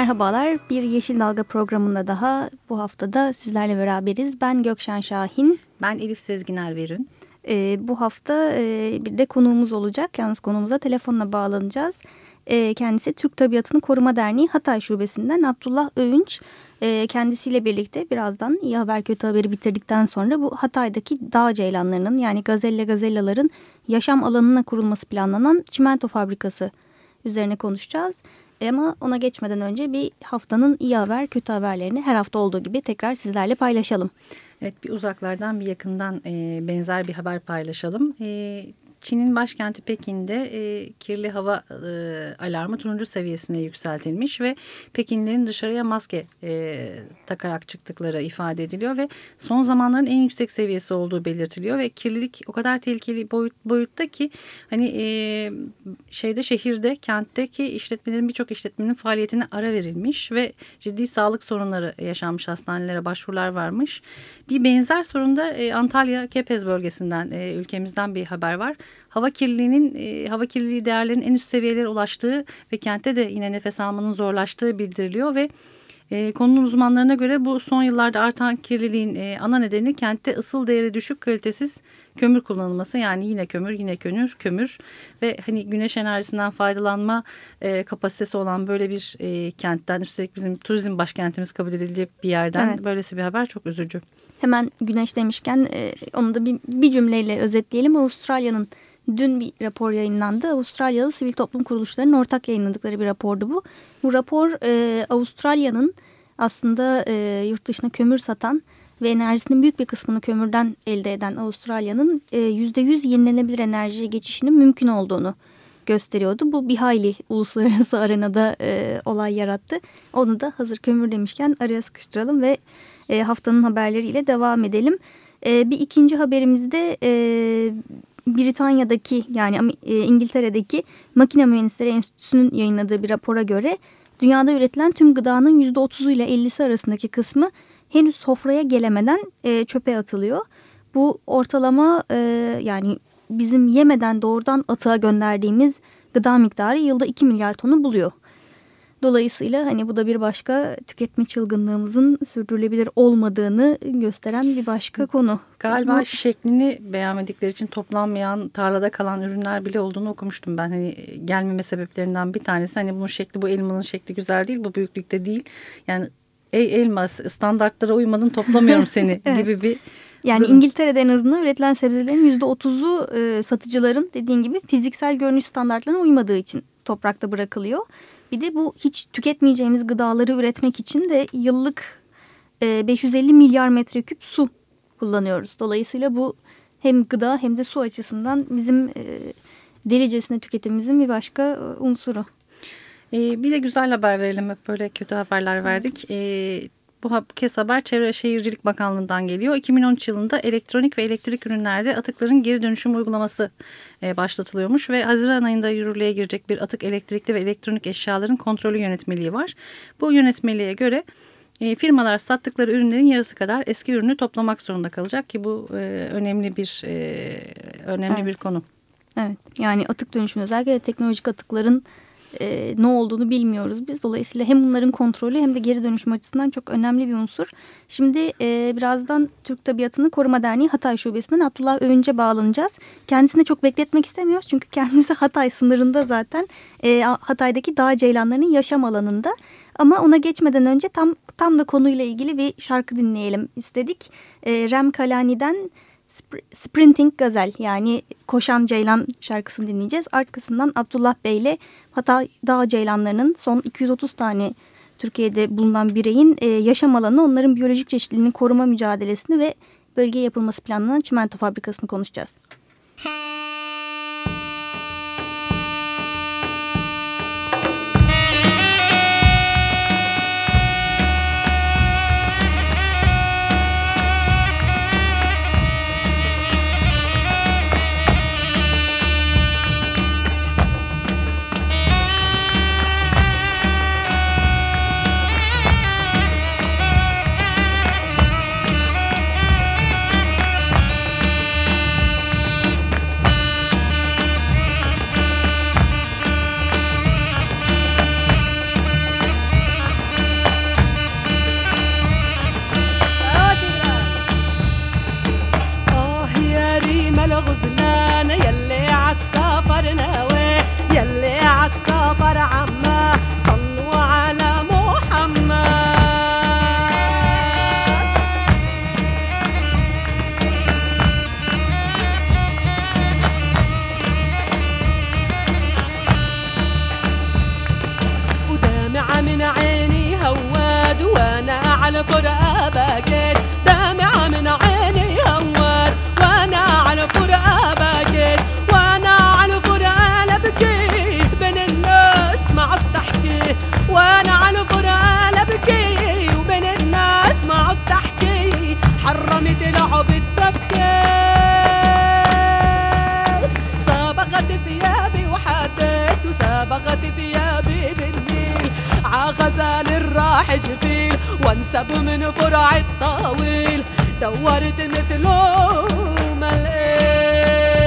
Merhabalar, bir Yeşil Dalga programında daha bu haftada sizlerle beraberiz. Ben Gökşen Şahin. Ben Elif Sezgin Erver'in. Ee, bu hafta e, bir de konuğumuz olacak. Yalnız konuğumuza telefonla bağlanacağız. E, kendisi Türk Tabiatını Koruma Derneği Hatay Şubesi'nden Abdullah Öğünç. E, kendisiyle birlikte birazdan iyi haber kötü haberi bitirdikten sonra bu Hatay'daki dağ ceylanlarının yani gazelle gazellaların yaşam alanına kurulması planlanan çimento fabrikası üzerine konuşacağız. Ama ona geçmeden önce bir haftanın iyi haber kötü haberlerini her hafta olduğu gibi tekrar sizlerle paylaşalım. Evet bir uzaklardan bir yakından e, benzer bir haber paylaşalım. E, Çin'in başkenti Pekin'de e, kirli hava e, alarmı turuncu seviyesine yükseltilmiş ve Pekinlerin dışarıya maske e, takarak çıktıkları ifade ediliyor ve son zamanların en yüksek seviyesi olduğu belirtiliyor ve kirlilik o kadar tehlikeli boyut, boyutta ki hani e, şeyde şehirde kentteki işletmelerin birçok işletmenin faaliyetine ara verilmiş ve ciddi sağlık sorunları yaşanmış hastanelere başvurular varmış. Bir benzer sorunda e, Antalya Kepez bölgesinden e, ülkemizden bir haber var hava kirliliğinin e, hava kirliliği değerlerinin en üst seviyelere ulaştığı ve kentte de yine nefes almanın zorlaştığı bildiriliyor ve e, konunun uzmanlarına göre bu son yıllarda artan kirliliğin e, ana nedeni kentte ısıl değeri düşük kalitesiz kömür kullanılması yani yine kömür yine kömür kömür ve hani güneş enerjisinden faydalanma e, kapasitesi olan böyle bir e, kentten üstelik bizim turizm başkentimiz kabul edilecek bir yerden evet. böylesi bir haber çok üzücü. Hemen güneş demişken e, onu da bir, bir cümleyle özetleyelim. Avustralya'nın dün bir rapor yayınlandı. Avustralyalı sivil toplum kuruluşlarının ortak yayınladıkları bir rapordu bu. Bu rapor e, Avustralya'nın aslında e, yurt dışına kömür satan ve enerjisinin büyük bir kısmını kömürden elde eden Avustralya'nın e, %100 yenilenebilir enerjiye geçişinin mümkün olduğunu gösteriyordu. Bu bir hayli uluslararası arenada e, olay yarattı. Onu da hazır kömür demişken araya sıkıştıralım ve e, haftanın haberleriyle devam edelim. E, bir ikinci haberimizde e, Britanya'daki yani e, İngiltere'deki Makine Mühendisleri Enstitüsü'nün yayınladığı bir rapora göre dünyada üretilen tüm gıdanın %30'u ile 50'si arasındaki kısmı henüz sofraya gelemeden e, çöpe atılıyor. Bu ortalama e, yani bizim yemeden doğrudan atığa gönderdiğimiz gıda miktarı yılda 2 milyar tonu buluyor. Dolayısıyla hani bu da bir başka tüketme çılgınlığımızın sürdürülebilir olmadığını gösteren bir başka konu. Galiba bu... şeklini beğenmedikleri için toplanmayan tarlada kalan ürünler bile olduğunu okumuştum ben. Hani gelmeme sebeplerinden bir tanesi hani bunun şekli bu elmanın şekli güzel değil bu büyüklükte değil. Yani ey elma standartlara uymadın toplamıyorum seni evet. gibi bir yani durum. İngiltere'de en azından üretilen sebzelerin yüzde otuzu e, satıcıların dediğin gibi fiziksel görünüş standartlarına uymadığı için toprakta bırakılıyor. Bir de bu hiç tüketmeyeceğimiz gıdaları üretmek için de yıllık e, 550 milyar metreküp su kullanıyoruz. Dolayısıyla bu hem gıda hem de su açısından bizim e, delicesine tüketimimizin bir başka e, unsuru. Bir de güzel haber verelim. Hep böyle kötü haberler verdik. Bu kez haber Çevre Şehircilik Bakanlığı'ndan geliyor. 2013 yılında elektronik ve elektrik ürünlerde atıkların geri dönüşüm uygulaması e, başlatılıyormuş ve Haziran ayında yürürlüğe girecek bir atık elektrikli ve elektronik eşyaların kontrolü yönetmeliği var. Bu yönetmeliğe göre e, firmalar sattıkları ürünlerin yarısı kadar eski ürünü toplamak zorunda kalacak ki bu e, önemli bir önemli evet. bir konu. Evet yani atık dönüşümü özellikle teknolojik atıkların e, ne olduğunu bilmiyoruz biz. Dolayısıyla hem bunların kontrolü hem de geri dönüşüm açısından çok önemli bir unsur. Şimdi e, birazdan Türk Tabiatını Koruma Derneği Hatay Şubesi'nden Abdullah Öğünç'e bağlanacağız. Kendisini çok bekletmek istemiyoruz çünkü kendisi Hatay sınırında zaten e, Hatay'daki dağ ceylanlarının yaşam alanında. Ama ona geçmeden önce tam tam da konuyla ilgili bir şarkı dinleyelim istedik. E, Rem Kalani'den Sprinting Gazel yani Koşan Ceylan şarkısını dinleyeceğiz. Arkasından Abdullah Bey ile hatta Dağ Ceylanlarının son 230 tane Türkiye'de bulunan bireyin e, yaşam alanı onların biyolojik çeşitliliğini koruma mücadelesini ve bölgeye yapılması planlanan çimento fabrikasını konuşacağız. على فرقة باكت دمعة من عيني وأنا على فرقة وأنا على فرقة بين الناس وأنا على فرقة وبين الناس حرمت ثيابي ثيابي بالنيل سب من فرع الطويل دورت مثله ما لقيت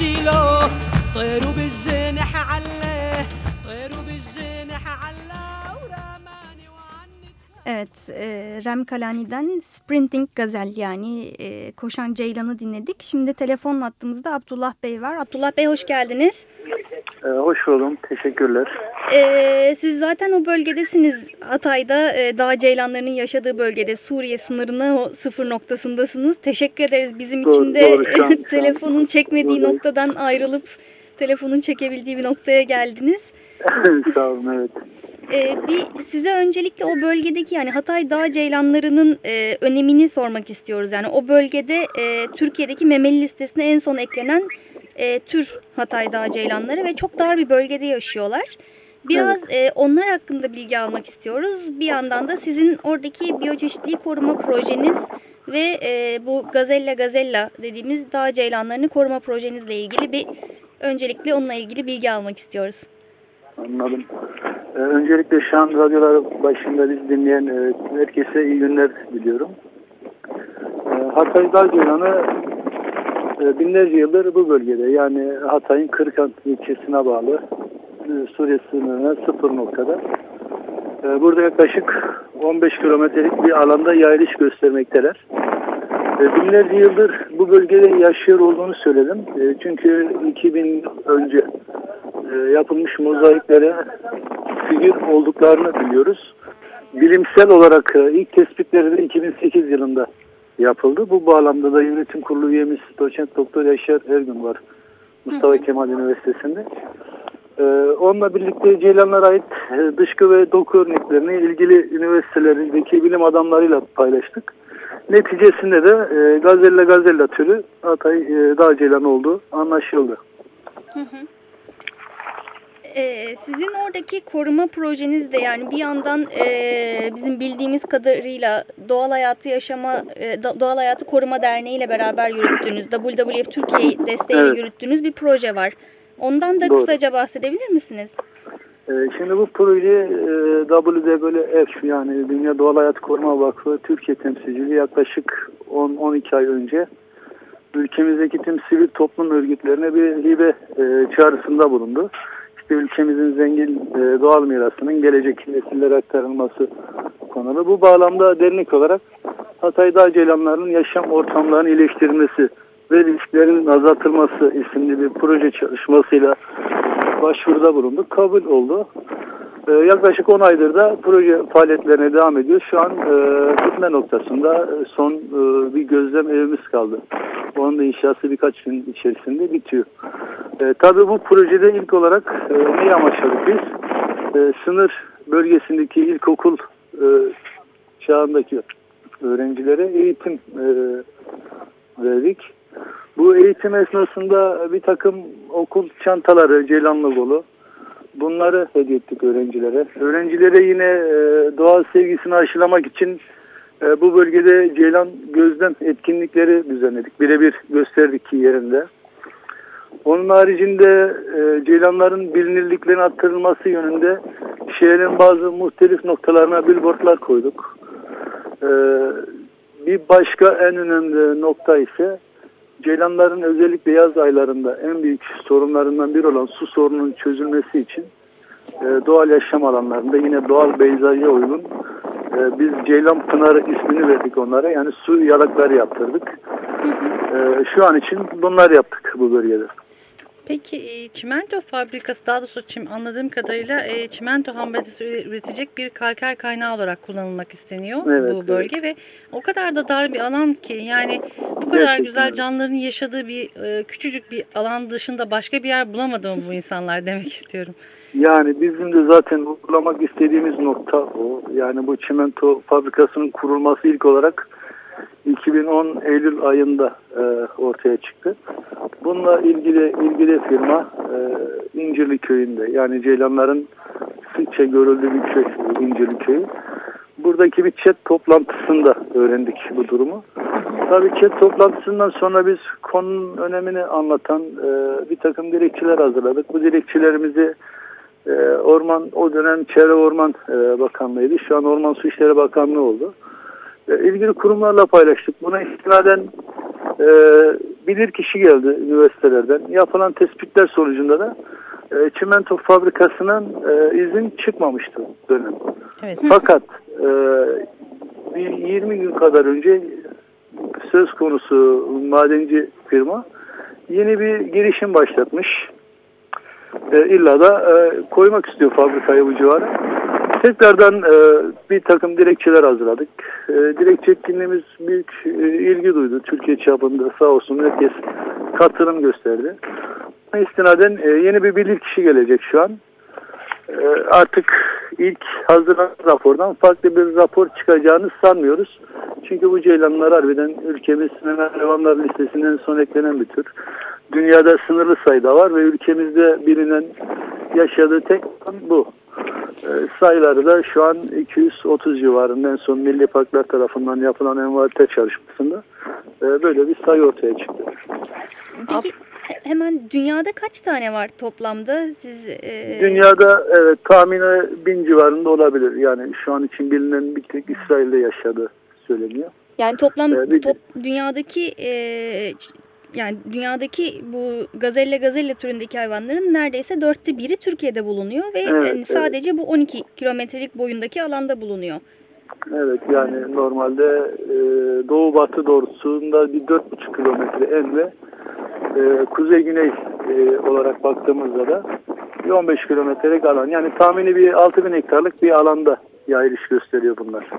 شيله طيروا بالجناح عليه طيروا بالجناح عليه ورماني وعني Evet, e, Rem Kalani'den Sprinting Gazel yani e, Koşan Ceylan'ı dinledik. Şimdi telefon hattımızda Abdullah Bey var. Abdullah Bey hoş geldiniz. Ee, hoş buldum, teşekkürler. Ee, siz zaten o bölgedesiniz. Hatay'da e, dağ ceylanlarının yaşadığı bölgede Suriye sınırına o sıfır noktasındasınız. Teşekkür ederiz bizim Doğru, için de doğru, an- telefonun çekmediği Buradayım. noktadan ayrılıp telefonun çekebildiği bir noktaya geldiniz. Sağ olun, evet. Ee, bir size öncelikle o bölgedeki yani Hatay dağ ceylanlarının e, önemini sormak istiyoruz. Yani o bölgede e, Türkiye'deki memeli listesine en son eklenen e, tür Hatay dağ ceylanları ve çok dar bir bölgede yaşıyorlar. Biraz e, onlar hakkında bilgi almak istiyoruz. Bir yandan da sizin oradaki biyoçeşitliği koruma projeniz ve e, bu Gazella Gazella dediğimiz dağ ceylanlarını koruma projenizle ilgili bir öncelikle onunla ilgili bilgi almak istiyoruz. Anladım. Ee, öncelikle şu an radyolar başında bizi dinleyen e, herkese iyi günler diliyorum. Ee, Hatay Dağ Ceylanı e, binlerce yıldır bu bölgede yani Hatay'ın Kırıkan ilçesine bağlı e, Suriye sınırına sıfır noktada E, burada yaklaşık 15 kilometrelik bir alanda yayılış göstermekteler. E, binlerce yıldır bu bölgede yaşıyor olduğunu söyledim. E, çünkü 2000 yıl önce e, yapılmış mozaiklere figür olduklarını biliyoruz. Bilimsel olarak e, ilk tespitleri de 2008 yılında yapıldı. Bu bağlamda da yönetim kurulu üyemiz doçent doktor Yaşar Ergün var. Mustafa Kemal Üniversitesi'nde. Ee, onunla birlikte Ceylanlara ait e, dışkı ve doku örneklerini ilgili üniversitelerindeki bilim adamlarıyla paylaştık. Neticesinde de e, Gazella Gazella türü Hatay e, Dağ Ceylanı olduğu anlaşıldı. Ee, sizin oradaki koruma projeniz de yani bir yandan e, bizim bildiğimiz kadarıyla Doğal Hayatı Yaşama e, Doğal Hayatı Koruma Derneği ile beraber yürüttüğünüz WWF Türkiye desteğiyle Evet. yürüttüğünüz bir proje var. Ondan da Doğru. kısaca bahsedebilir misiniz? Ee, Şimdi bu proje e, WWF yani Dünya Doğal Hayat Koruma Vakfı Türkiye temsilciliği yaklaşık 10-12 ay önce ülkemizdeki tüm sivil toplum örgütlerine bir hibe e, çağrısında bulundu. İşte ülkemizin zengin e, doğal mirasının gelecek nesillere aktarılması konulu. Bu bağlamda dernek olarak Hatay Dağ Ceylanlarının yaşam ortamlarının iyileştirilmesi ve risklerin azaltılması isimli bir proje çalışmasıyla başvuruda bulunduk. Kabul oldu. Ee, yaklaşık 10 aydır da proje faaliyetlerine devam ediyor. Şu an e, bitme noktasında e, son e, bir gözlem evimiz kaldı. Onun da inşası birkaç gün içerisinde bitiyor. E, tabii bu projede ilk olarak e, neyi amaçladık biz? E, sınır bölgesindeki ilkokul e, çağındaki öğrencilere eğitim e, verdik. Bu eğitim esnasında bir takım okul çantaları, ceylan logolu bunları hediye ettik öğrencilere. Öğrencilere yine e, doğa sevgisini aşılamak için e, bu bölgede ceylan gözlem etkinlikleri düzenledik. Birebir gösterdik ki yerinde. Onun haricinde e, ceylanların bilinirliklerin arttırılması yönünde şehrin bazı muhtelif noktalarına billboardlar koyduk. E, bir başka en önemli nokta ise Ceylanların özellikle yaz aylarında en büyük sorunlarından biri olan su sorununun çözülmesi için e, doğal yaşam alanlarında yine doğal peyzaja uygun e, biz Ceylan Pınarı ismini verdik onlara. Yani su yarakları yaptırdık. E, şu an için bunlar yaptık bu bölgede. Peki e, çimento fabrikası daha doğrusu çim, anladığım kadarıyla e, çimento ham maddesi üre- üretecek bir kalker kaynağı olarak kullanılmak isteniyor Evet, bu bölge ve o kadar da dar bir alan ki yani bu kadar Gerçekten güzel canlıların yaşadığı bir e, küçücük bir alan dışında başka bir yer bulamadı mı bu insanlar demek istiyorum. Yani bizim de zaten uygulamak istediğimiz nokta o. Yani bu çimento fabrikasının kurulması ilk olarak 2010 Eylül ayında e, ortaya çıktı. Bununla ilgili ilgili firma e, İncirli köyünde yani Ceylanların sıkça görüldüğü bir köy İncirli köyü. Buradaki bir chat toplantısında öğrendik bu durumu. Tabii chat toplantısından sonra biz konunun önemini anlatan e, bir takım dilekçeler hazırladık. Bu dilekçelerimizi e, Orman o dönem Çevre Orman e, Bakanlığı'ydı. Şu an Orman Su İşleri Bakanlığı oldu. E, ilgili kurumlarla paylaştık. Buna istinaden e, bilir kişi geldi üniversitelerden. Yapılan tespitler sonucunda da e, çimento fabrikasının e, izin çıkmamıştı dönem. Evet. Fakat e, bir 20 gün kadar önce söz konusu madenci firma yeni bir girişim başlatmış. E, illa da e, koymak istiyor fabrikayı bu civara. Tekrardan e, bir takım dilekçeler hazırladık. E, dilekçe etkinliğimiz büyük e, ilgi duydu. Türkiye çapında sağ olsun herkes katılım gösterdi. İstinaden e, yeni bir bilirkişi gelecek şu an. E, artık ilk hazırlanan rapordan farklı bir rapor çıkacağını sanmıyoruz. Çünkü bu ceylanlar harbiden ülkemiz hayvanlar listesinden son eklenen bir tür. Dünyada sınırlı sayıda var ve ülkemizde bilinen yaşadığı tek bu. E, sayıları da şu an 230 civarında en son Milli Parklar tarafından yapılan envanter çalışmasında e, böyle bir sayı ortaya çıktı. Peki he- hemen dünyada kaç tane var toplamda? Siz e, Dünyada evet tahmini bin civarında olabilir. Yani şu an için bilinen bir tek İsrail'de yaşadığı söyleniyor. yani toplam Ee, bir- top, dünyadaki e, yani dünyadaki bu gazelle gazelle türündeki hayvanların neredeyse dörtte biri Türkiye'de bulunuyor ve Evet, yani evet. sadece bu 12 kilometrelik boyundaki alanda bulunuyor. Evet yani normalde e, doğu batı doğrultusunda bir 4,5 kilometre en ve e, kuzey güney e, olarak baktığımızda da bir 15 kilometrelik alan. Yani tahmini bir 6000 hektarlık bir alanda yayılış gösteriyor bunlar.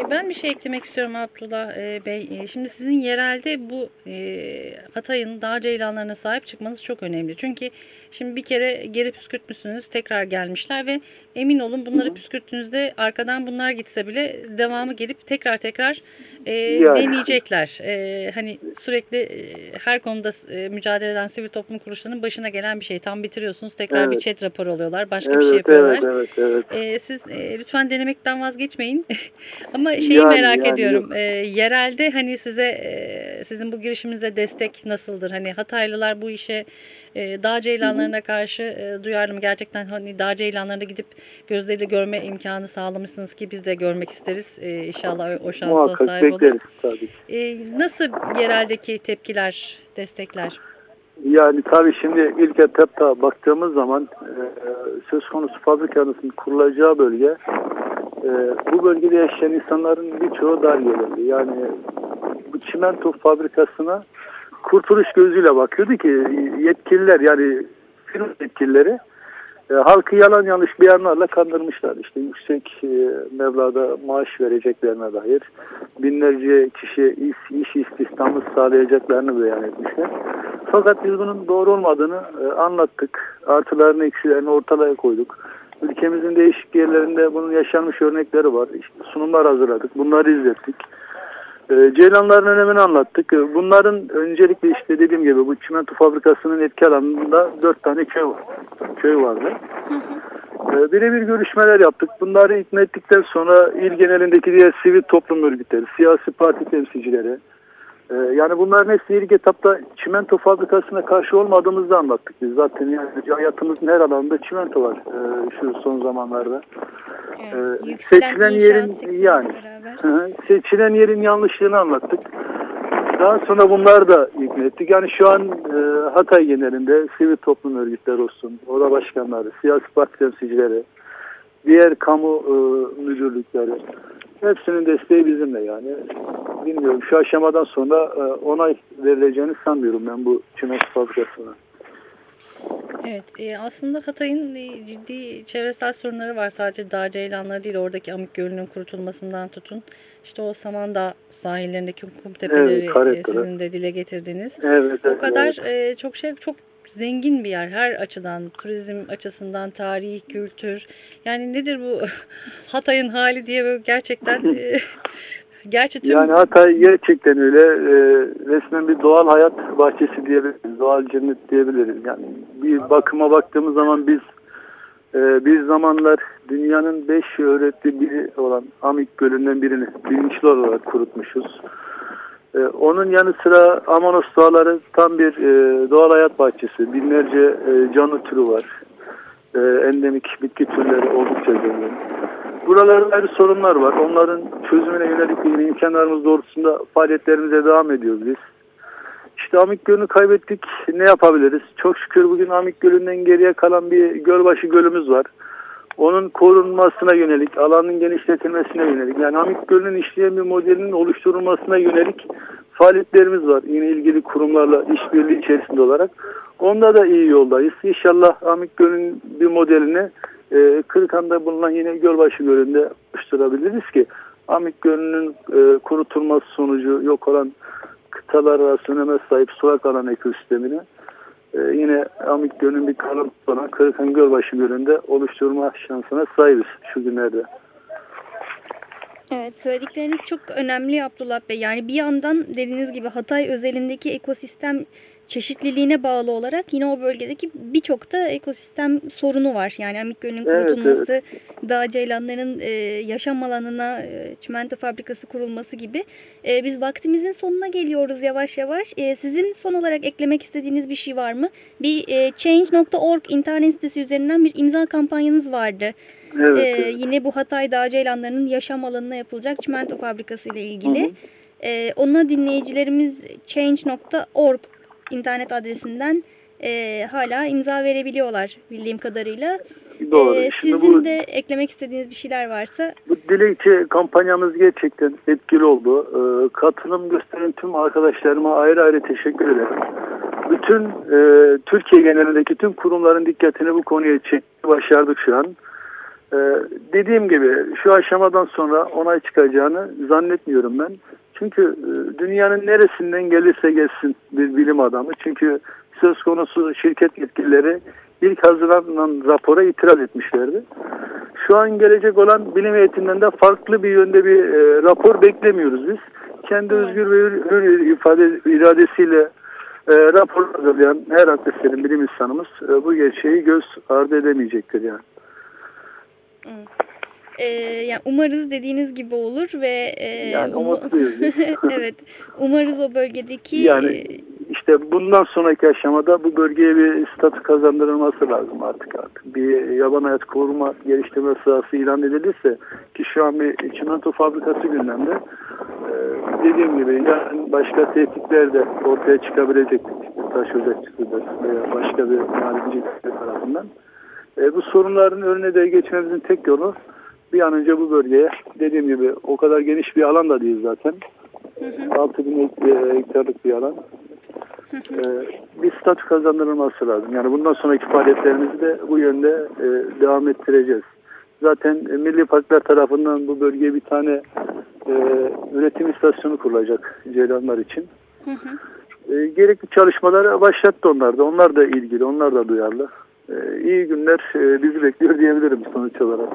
E, Ben bir şey eklemek istiyorum Abdullah e, Bey. E, Şimdi sizin yerelde bu e, Hatay'ın dağ ceylanlarına sahip çıkmanız çok önemli. Çünkü şimdi bir kere geri püskürtmüşsünüz, tekrar gelmişler ve emin olun bunları püskürttüğünüzde arkadan bunlar gitse bile devamı gelip tekrar tekrar e, Yani. deneyecekler. Hani sürekli her konuda mücadele eden sivil toplum kuruluşlarının başına gelen bir şey. Tam bitiriyorsunuz, tekrar bir Evet. chat raporu alıyorlar, başka evet, bir şey yapıyorlar. evet, evet, evet. Ee, siz lütfen denemekten vazgeçmeyin. Ama şeyi Yani, merak yani ediyorum. Ee, yerelde hani size e, sizin bu girişiminize destek nasıldır? Hani Hataylılar bu işe e, dağ ceylanlarına karşı e, duyarlı mı? Gerçekten hani dağ ceylanlarına gidip gözleriyle görme imkanı sağlamışsınız ki biz de görmek isteriz. E, inşallah o, şansa Muhakkak sahip oluruz. bekleriz ki. E, nasıl yereldeki tepkiler, destekler? Yani tabii şimdi ilk etapta baktığımız zaman e, söz konusu fabrikanın kurulacağı bölge e, bu bölgede yaşayan insanların birçoğu dar gelirli. Yani bu çimento fabrikasına kurtuluş gözüyle bakıyordu ki yetkililer yani firma yetkilileri e, halkı yalan yanlış beyanlarla kandırmışlar. İşte yüksek e, meblağda maaş vereceklerine dair binlerce kişiye iş, iş istihdamı sağlayacaklarını beyan etmişler. Fakat biz bunun doğru olmadığını e, anlattık. Artılarını eksilerini ortaya koyduk. Ülkemizin değişik yerlerinde bunun yaşanmış örnekleri var. İşte sunumlar hazırladık. Bunları izlettik. E, Ceylanların önemini anlattık. E, Bunların öncelikle işte dediğim gibi bu çimento fabrikasının etki alanında dört tane köy var. Köy vardı. E, Birebir görüşmeler yaptık. Bunları ikna ettikten sonra il genelindeki diğer sivil toplum örgütleri, siyasi parti temsilcileri, e, yani bunların hepsi ilk etapta çimento fabrikasına karşı olmadığımızı anlattık biz. Zaten yani hayatımızın her alanında çimento var e, şu son zamanlarda. Ee, yükselen seçilen yerin yani hı. seçilen yerin yanlışlığını anlattık. Daha sonra bunlar da ikna ettik. Yani şu an e, Hatay genelinde sivil toplum örgütleri olsun, oda başkanları, siyasi parti temsilcileri, diğer kamu e, müdürlükleri hepsinin desteği bizimle yani. Bilmiyorum şu aşamadan sonra e, onay verileceğini sanmıyorum ben bu çimento fabrikasına. Evet, e, aslında Hatay'ın e, ciddi çevresel sorunları var. Sadece dağ ceylanları değil, oradaki Amik Gölü'nün kurutulmasından tutun. İşte o Samandağ sahillerindeki kum tepeleri Evet, e, sizin de dile getirdiniz. Evet, O evet, kadar evet. e, çok şey, çok zengin bir yer her açıdan. Turizm açısından, tarihi, kültür. Yani nedir bu Hatay'ın hali diye böyle gerçekten... E, gerçi tüm Yani Hatay gerçekten öyle e, resmen bir doğal hayat bahçesi diyebiliriz. Doğal cennet diyebiliriz. Yani bir bakıma baktığımız zaman biz e, bir zamanlar dünyanın beş öğrettiği biri olan Amik Gölü'nden birini bilinçli olarak kurutmuşuz. E, onun yanı sıra Amanos Dağları tam bir e, doğal hayat bahçesi. Binlerce e, canlı türü var. Endemik bitki türleri oldukça zengin. Buralarda ayrı sorunlar var. Onların çözümüne yönelik yine imkanlarımız doğrultusunda faaliyetlerimize devam ediyoruz biz. İşte Amik Gölü'nü kaybettik. Ne yapabiliriz? Çok şükür bugün Amik Gölü'nden geriye kalan bir Gölbaşı Gölü'müz var. Onun korunmasına yönelik, alanın genişletilmesine yönelik, yani Amik Gölü'nün işleyen bir modelinin oluşturulmasına yönelik faaliyetlerimiz var. Yine ilgili kurumlarla işbirliği içerisinde olarak. Onda da iyi yoldayız. İnşallah Amik Gölü'nün bir modelini e, Kırıkhan'da bulunan yine Gölbaşı Gölü'nde oluşturabiliriz ki Amik Gölü'nün e, kurutulması sonucu yok olan kıtalar arası sahip sulak alan ekosistemini e, yine Amik Gölü'nün bir kalıntı olan Kırıkhan Gölbaşı Gölü'nde oluşturma şansına sahibiz şu günlerde. Evet söyledikleriniz çok önemli Abdullah Bey. Yani bir yandan dediğiniz gibi Hatay özelindeki ekosistem çeşitliliğine bağlı olarak yine o bölgedeki birçok da ekosistem sorunu var. Yani Amik Gölü'nün Evet, kurutulması, dağ ceylanların e, yaşam alanına e, çimento fabrikası kurulması gibi. E, biz vaktimizin sonuna geliyoruz yavaş yavaş. E, sizin son olarak eklemek istediğiniz bir şey var mı? Bir e, change.org internet sitesi üzerinden bir imza kampanyanız vardı. Evet, Ee, evet. yine bu Hatay Dağ Ceylanları'nın yaşam alanına yapılacak çimento fabrikası ile ilgili. E, ona dinleyicilerimiz change.org internet adresinden e, hala imza verebiliyorlar bildiğim kadarıyla. Doğru. E, Şimdi sizin bu- de eklemek istediğiniz bir şeyler varsa Bu dilekçe kampanyamız gerçekten etkili oldu. Ee, katılım gösteren tüm arkadaşlarıma ayrı ayrı teşekkür ederim. Bütün e, Türkiye genelindeki tüm kurumların dikkatini bu konuya çekti. Başardık şu an. Ee, dediğim gibi şu aşamadan sonra onay çıkacağını zannetmiyorum ben. Çünkü e, dünyanın neresinden gelirse gelsin bir bilim adamı. Çünkü söz konusu şirket yetkilileri ilk hazırlanan rapora itiraz etmişlerdi. Şu an gelecek olan bilim heyetinden de farklı bir yönde bir e, rapor beklemiyoruz biz. Kendi özgür ve hür, ifade iradesiyle e, rapor hazırlayan her akdeserin bilim insanımız e, bu gerçeği göz ardı edemeyecektir yani. E, yani umarız dediğiniz gibi olur ve e, Yani umu- umutluyuz evet umarız o bölgedeki Yani işte bundan sonraki aşamada bu bölgeye bir statü kazandırılması lazım artık artık. Bir yaban hayat koruma geliştirme sahası ilan edilirse ki şu an bir çimento fabrikası gündemde. Ee, dediğim gibi yani başka tehditler de ortaya çıkabilecek taş ocakçısıdır veya başka bir madenci tarafından. Ee, bu sorunların önüne de geçmemizin tek yolu bir an önce bu bölgeye dediğim gibi o kadar geniş bir alan da değil zaten. 6000 hektarlık bir alan. Ee, bir statü kazandırılması lazım. Yani bundan sonraki faaliyetlerimizi de bu yönde e, devam ettireceğiz. Zaten e, Milli Parklar tarafından bu bölgeye bir tane e, üretim istasyonu kurulacak ceylanlar için. E, gerekli çalışmaları başlattı onlar da. Onlar da ilgili, onlar da duyarlı. E, iyi günler e, bizi bekliyor diyebilirim sonuç olarak.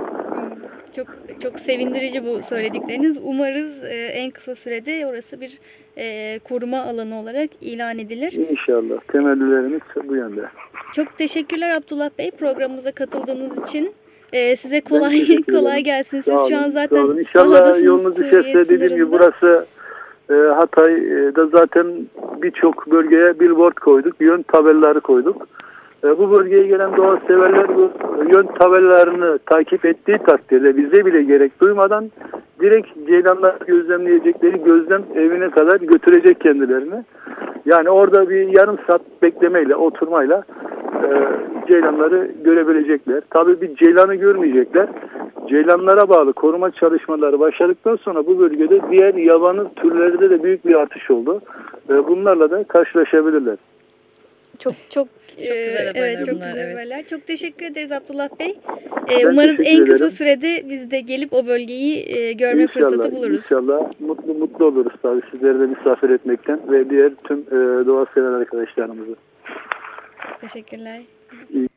Çok çok sevindirici bu söyledikleriniz. Umarız e, en kısa sürede orası bir e, koruma alanı olarak ilan edilir. İnşallah. Temellilerimiz bu yönde. Çok teşekkürler Abdullah Bey programımıza katıldığınız için. E, size kolay kolay gelsin. Siz şu an zaten. İnşallah yolunuz düşerse dediğim gibi burası e, Hatay'da zaten birçok bölgeye billboard koyduk. Yön tabelaları koyduk. E, bu bölgeye gelen doğa severler bu yön tabelalarını takip ettiği takdirde bize bile gerek duymadan direkt ceylanlar gözlemleyecekleri gözlem evine kadar götürecek kendilerini. Yani orada bir yarım saat beklemeyle, oturmayla e, ceylanları görebilecekler. Tabii bir ceylanı görmeyecekler. Ceylanlara bağlı koruma çalışmaları başladıktan sonra bu bölgede diğer yabanı türlerde de büyük bir artış oldu. E, bunlarla da karşılaşabilirler. Çok çok, e, güzel haberler evet, çok bunlar, güzel evet. haberler. Çok teşekkür ederiz Abdullah Bey. E, Ben umarız en kısa ederim. sürede biz de gelip o bölgeyi e, görme İnşallah, fırsatı buluruz. İnşallah mutlu mutlu oluruz tabii sizleri de misafir etmekten ve diğer tüm e, doğa sever arkadaşlarımızı. Teşekkürler. İyi.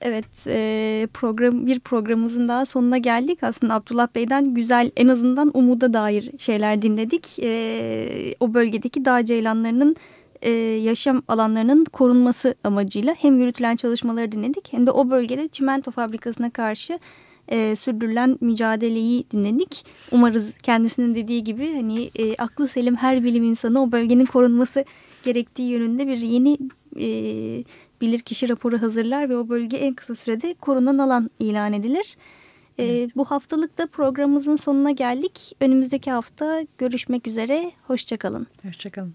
Evet e, program bir programımızın daha sonuna geldik. Aslında Abdullah Bey'den güzel en azından umuda dair şeyler dinledik. E, o bölgedeki dağ ceylanlarının e, yaşam alanlarının korunması amacıyla hem yürütülen çalışmaları dinledik hem de o bölgede çimento fabrikasına karşı e, sürdürülen mücadeleyi dinledik. Umarız kendisinin dediği gibi hani e, aklı selim her bilim insanı o bölgenin korunması gerektiği yönünde bir yeni e, bilirkişi raporu hazırlar ve o bölge en kısa sürede korunan alan ilan edilir. E, bu haftalık da programımızın sonuna geldik. Önümüzdeki hafta görüşmek üzere. Hoşçakalın. Hoşçakalın.